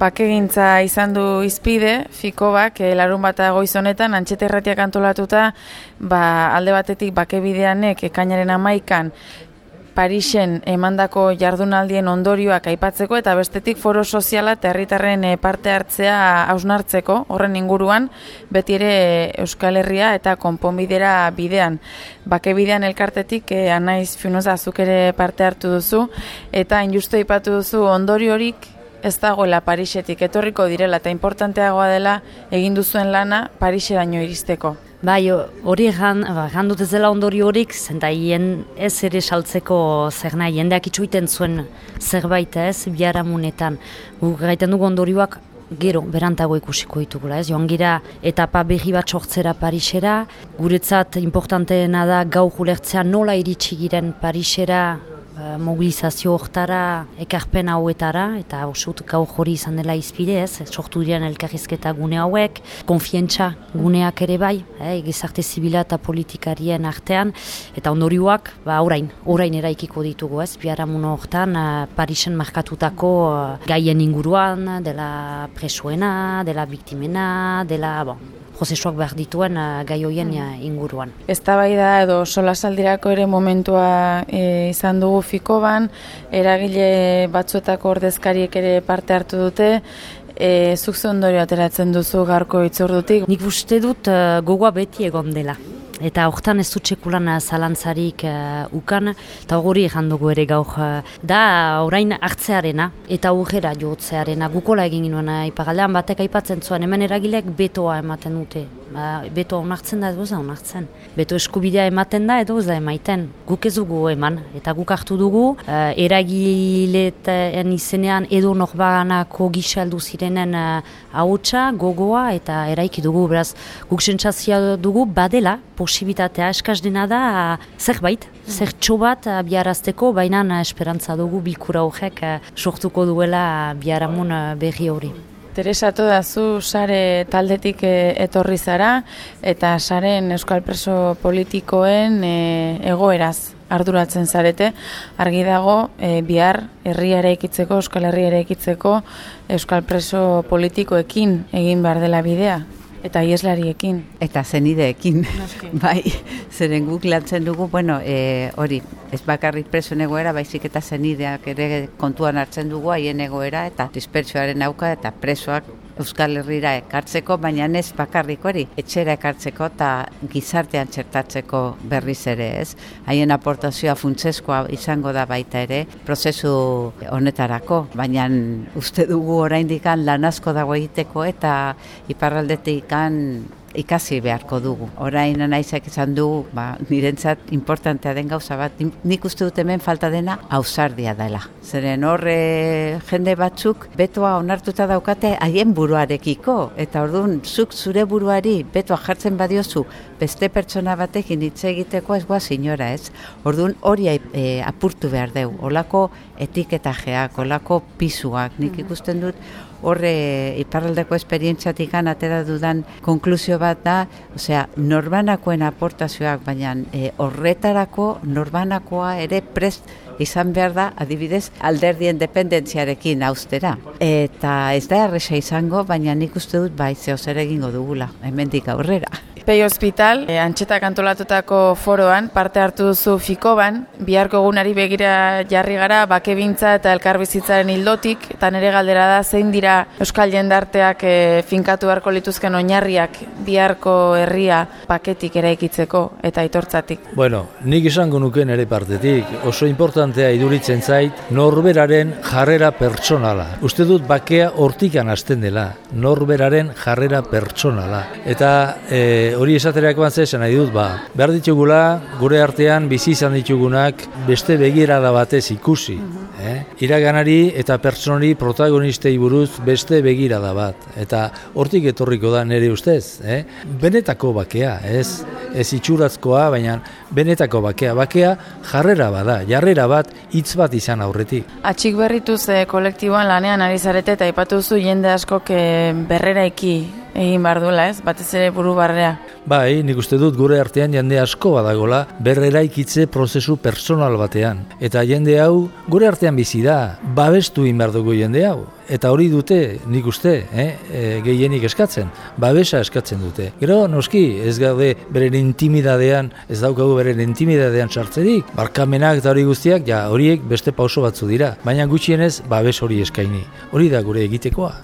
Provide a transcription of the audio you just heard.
bakegintza izan du izpide, fiko bak, e, larun bat goiz honetan, antxeterratiak antolatuta, ba, alde batetik bakebideanek ekainaren amaikan, Parisen emandako jardunaldien ondorioak aipatzeko eta bestetik foro soziala eta herritarren eh, parte hartzea hausnartzeko horren inguruan beti ere Euskal Herria eta konponbidera bidean. Bake bidean elkartetik eh, anaiz fiunoza azuk ere parte hartu duzu eta injustu aipatu duzu ondoriorik ez dagoela Parisetik etorriko direla eta importanteagoa dela egin duzuen lana Pariseraino iristeko. Bai, hori egan, ba, dut ez dela ondori horik, zenta hien ez ere saltzeko zer nahi, jendeak itxuiten zuen zerbait ez, biharamunetan. Gaiten dugu ondorioak gero berantago ikusiko ditugula, ez? Joan gira etapa berri bat sortzera Parisera, guretzat importanteena da gau julertzea nola iritsi giren Parisera mobilizazio hortara, ekarpen hauetara, eta osut gau hori izan dela izpide ez, sortu diren elkarrizketa gune hauek, konfientza guneak ere bai, eh, gizarte zibila eta politikarien artean, eta ondorioak, ba, orain, orain eraikiko ditugu ez, biara muno hortan, uh, Parisen markatutako uh, gaien inguruan, dela presuena, dela biktimena, dela, bon, prozesuak behar dituen uh, gai hoien inguruan. Ez da edo solasaldirako ere momentua e, izan dugu fiko ban, eragile batzuetako ordezkariek ere parte hartu dute, e, zuk ondorio ateratzen duzu garko itzordutik. Nik uste dut uh, gogoa beti egon dela. Eta hortan ez dut txekulan zalantzarik uh, ukan, eta hori egin dugu ere gaur. da orain hartzearena eta urgera jotzearena, gukola egin ginoen ipagaldean batek aipatzen zuen, hemen eragilek betoa ematen dute. Ba, beto onartzen da edo ez da onartzen. Beto eskubidea ematen da edo ez da emaiten. Guk ez dugu eman, eta guk hartu dugu, uh, eragiletan izenean edo norbaganako gisaldu zirenen uh, ahotsa, gogoa eta eraiki dugu. Beraz, guk sentsazioa dugu badela, posibitatea eskaz dena da zerbait, zertxo bat biarazteko, baina esperantza dugu bilkura horrek sortuko duela biaramun berri hori. Teresa da zu sare taldetik etorri zara eta saren euskal preso politikoen egoeraz arduratzen zarete, argi dago e, bihar herria ere ikitzeko, euskal herria ere ikitzeko euskal preso politikoekin egin behar dela bidea eta ieslariekin. Eta zenideekin, bai, zeren guk lantzen dugu, bueno, e, hori, ez bakarrik preso egoera, baizik eta zenideak ere kontuan hartzen dugu haien egoera, eta dispertsioaren auka, eta presoak Euskal Herrira ekartzeko, baina ez bakarrik hori, etxera ekartzeko eta gizartean txertatzeko berriz ere ez. Haien aportazioa funtzeskoa izango da baita ere, prozesu honetarako, baina uste dugu oraindik lan asko dago egiteko eta iparraldetik ikasi beharko dugu. Orain naizak izan du, ba, nirentzat importantea den gauza bat, nik uste dut hemen falta dena ausardia dela. Zeren horre jende batzuk betoa onartuta daukate haien buruarekiko, eta orduan zuk zure buruari betoa jartzen badiozu beste pertsona batekin hitz egiteko ez goa sinora ez. Orduan hori e, apurtu behar deu, olako etiketajeak, olako pisuak, nik mm. ikusten dut horre iparraldeko esperientziatik atera dudan konklusio bat da, osea, norbanakoen aportazioak, baina e, horretarako norbanakoa ere prest izan behar da, adibidez, alderdien dependentziarekin austera. Eta ez da erresa izango, baina nik uste dut bai zeo zer egingo dugula, hemendik aurrera. Pei Hospital, e, antxetak antolatutako foroan, parte hartu duzu Fikoban, biharko egunari begira jarri gara, bakebintza eta elkarbizitzaren hildotik, eta nire galdera da, zein dira Euskal Jendarteak e, finkatu beharko lituzken oinarriak biharko herria paketik eraikitzeko eta itortzatik. Bueno, nik izango nuken ere partetik, oso importantea iduritzen zait, norberaren jarrera pertsonala. Uste dut bakea hortikan hasten dela, norberaren jarrera pertsonala. Eta e, hori esaterako bantzea esan nahi dut, ba, behar ditugula, gure artean bizi izan ditugunak beste begirada batez ikusi. Eh? Iraganari eta pertsonari protagonistei buruz beste begirada bat. Eta hortik etorriko da nire ustez. Eh? Benetako bakea, ez, ez itxurazkoa, baina benetako bakea. Bakea jarrera bada, jarrera bat hitz bat izan aurretik. Atxik berrituz eh, kolektiboan lanean ari zarete eta ipatu zu jende askok eh, berrera eki egin behar duela, ez? Batez ere buru barrea. Bai, nik uste dut gure artean jende asko badagola berreraikitze prozesu personal batean. Eta jende hau gure artean bizi da, babestu inbar dugu jende hau. Eta hori dute, nik uste, eh, e, gehienik eskatzen, babesa eskatzen dute. Gero, noski, ez gaude beren intimidadean, ez daukagu beren intimidadean sartzerik, barkamenak eta hori guztiak, ja, horiek beste pauso batzu dira. Baina gutxienez, babes hori eskaini. Hori da gure egitekoa.